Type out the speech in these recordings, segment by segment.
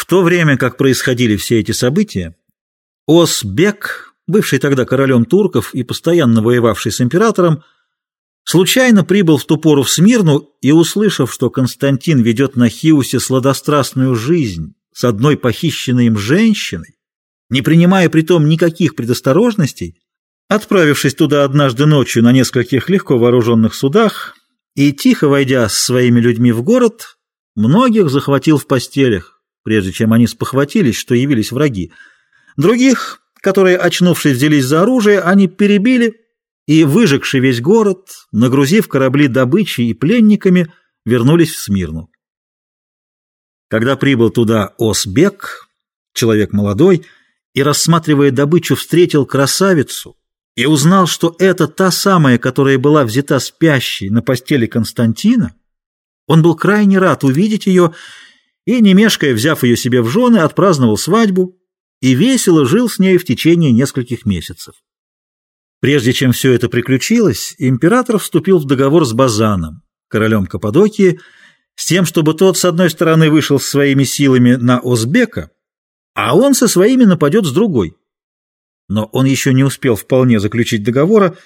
В то время, как происходили все эти события, Осбек, бывший тогда королем турков и постоянно воевавший с императором, случайно прибыл в ту пору в Смирну и, услышав, что Константин ведет на Хиусе сладострастную жизнь с одной похищенной им женщиной, не принимая при том никаких предосторожностей, отправившись туда однажды ночью на нескольких легко вооруженных судах и, тихо войдя с своими людьми в город, многих захватил в постелях, прежде чем они спохватились, что явились враги. Других, которые, очнувшись, взялись за оружие, они перебили и, выжегши весь город, нагрузив корабли добычей и пленниками, вернулись в Смирну. Когда прибыл туда Осбек, человек молодой, и, рассматривая добычу, встретил красавицу и узнал, что это та самая, которая была взята спящей на постели Константина, он был крайне рад увидеть ее и, не мешкая, взяв ее себе в жены, отпраздновал свадьбу и весело жил с ней в течение нескольких месяцев. Прежде чем все это приключилось, император вступил в договор с Базаном, королем Каппадокии, с тем, чтобы тот, с одной стороны, вышел с своими силами на Озбека, а он со своими нападет с другой. Но он еще не успел вполне заключить договора,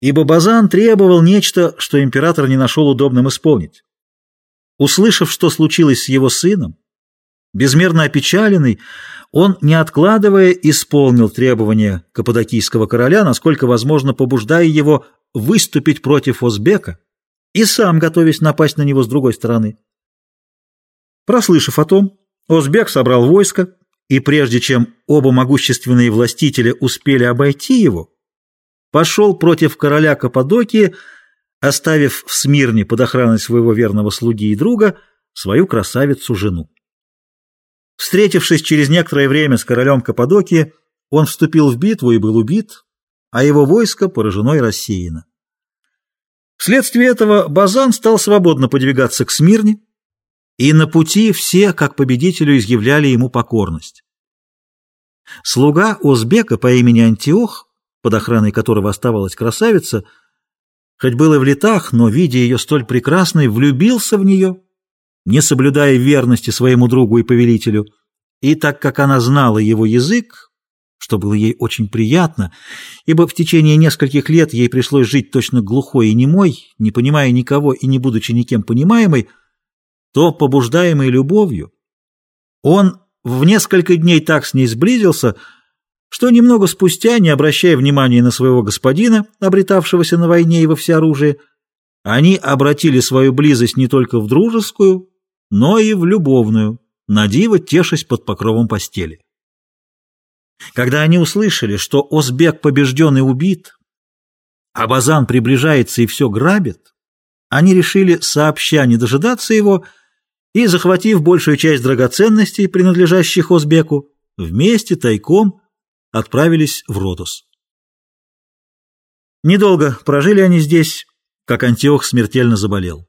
ибо Базан требовал нечто, что император не нашел удобным исполнить. Услышав, что случилось с его сыном, безмерно опечаленный, он, не откладывая, исполнил требования каппадокийского короля, насколько возможно побуждая его выступить против Озбека и сам готовясь напасть на него с другой стороны. Прослышав о том, Озбек собрал войско, и прежде чем оба могущественные властителя успели обойти его, пошел против короля Каппадокии, оставив в Смирне под охраной своего верного слуги и друга свою красавицу-жену. Встретившись через некоторое время с королем Каппадокии, он вступил в битву и был убит, а его войско поражено и рассеяно. Вследствие этого Базан стал свободно подвигаться к Смирне, и на пути все, как победителю, изъявляли ему покорность. Слуга Узбека по имени Антиох, под охраной которого оставалась красавица, хоть было в летах, но, видя ее столь прекрасной, влюбился в нее, не соблюдая верности своему другу и повелителю, и так как она знала его язык, что было ей очень приятно, ибо в течение нескольких лет ей пришлось жить точно глухой и немой, не понимая никого и не будучи никем понимаемой, то, побуждаемый любовью, он в несколько дней так с ней сблизился, что немного спустя, не обращая внимания на своего господина, обретавшегося на войне и во всеоружии, они обратили свою близость не только в дружескую, но и в любовную, надиво тешась под покровом постели. Когда они услышали, что Озбек побежден и убит, а Базан приближается и все грабит, они решили сообща не дожидаться его и, захватив большую часть драгоценностей, принадлежащих Озбеку, вместе тайком отправились в Родос. Недолго прожили они здесь, как Антиох смертельно заболел.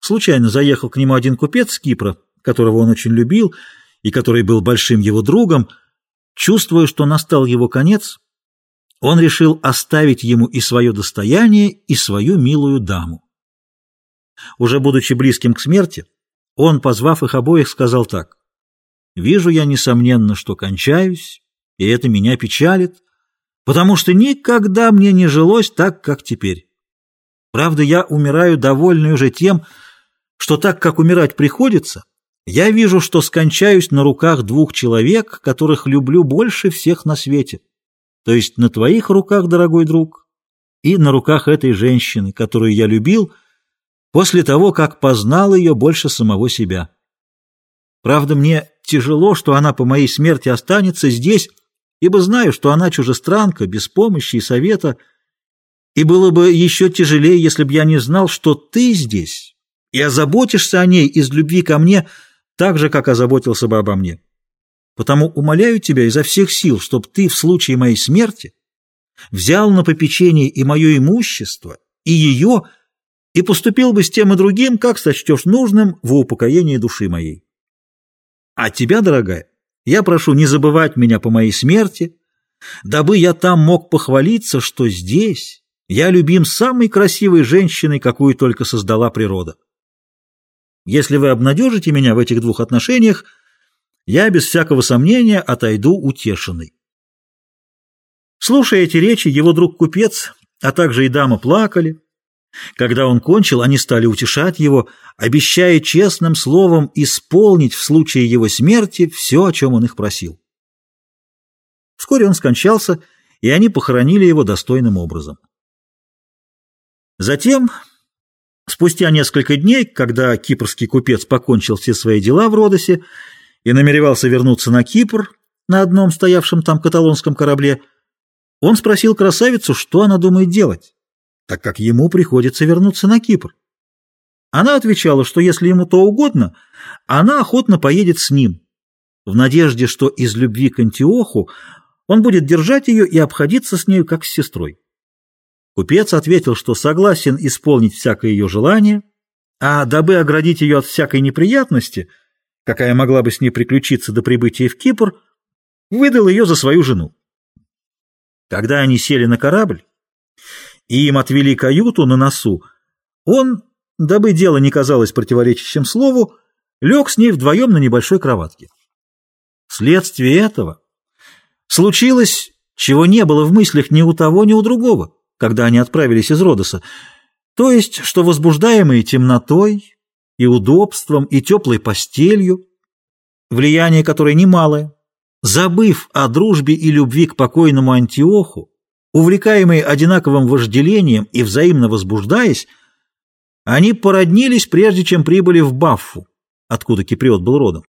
Случайно заехал к нему один купец с Кипра, которого он очень любил и который был большим его другом. Чувствуя, что настал его конец, он решил оставить ему и свое достояние, и свою милую даму. Уже будучи близким к смерти, он, позвав их обоих, сказал так. «Вижу я, несомненно, что кончаюсь, и это меня печалит, потому что никогда мне не жилось так, как теперь. Правда, я умираю довольный уже тем, что так, как умирать приходится, я вижу, что скончаюсь на руках двух человек, которых люблю больше всех на свете, то есть на твоих руках, дорогой друг, и на руках этой женщины, которую я любил, — после того, как познал ее больше самого себя. Правда, мне тяжело, что она по моей смерти останется здесь, ибо знаю, что она чужестранка, без помощи и совета, и было бы еще тяжелее, если бы я не знал, что ты здесь и озаботишься о ней из любви ко мне так же, как озаботился бы обо мне. Потому умоляю тебя изо всех сил, чтобы ты в случае моей смерти взял на попечение и мое имущество, и ее, и поступил бы с тем и другим, как сочтешь нужным в упокоении души моей. А тебя, дорогая, я прошу не забывать меня по моей смерти, дабы я там мог похвалиться, что здесь я любим самой красивой женщиной, какую только создала природа. Если вы обнадежите меня в этих двух отношениях, я без всякого сомнения отойду утешенный. Слушая эти речи, его друг-купец, а также и дама плакали. Когда он кончил, они стали утешать его, обещая честным словом исполнить в случае его смерти все, о чем он их просил. Вскоре он скончался, и они похоронили его достойным образом. Затем, спустя несколько дней, когда кипрский купец покончил все свои дела в Родосе и намеревался вернуться на Кипр на одном стоявшем там каталонском корабле, он спросил красавицу, что она думает делать, так как ему приходится вернуться на Кипр. Она отвечала, что если ему то угодно, она охотно поедет с ним, в надежде, что из любви к Антиоху он будет держать ее и обходиться с нею как с сестрой. Купец ответил, что согласен исполнить всякое ее желание, а дабы оградить ее от всякой неприятности, какая могла бы с ней приключиться до прибытия в Кипр, выдал ее за свою жену. Когда они сели на корабль и им отвели каюту на носу, он, дабы дело не казалось противоречащим слову, лег с ней вдвоем на небольшой кроватке. Вследствие этого случилось, чего не было в мыслях ни у того, ни у другого когда они отправились из Родоса, то есть, что возбуждаемые темнотой и удобством и теплой постелью, влияние которой немалое, забыв о дружбе и любви к покойному Антиоху, увлекаемые одинаковым вожделением и взаимно возбуждаясь, они породнились, прежде чем прибыли в Баффу, откуда Киприот был родом.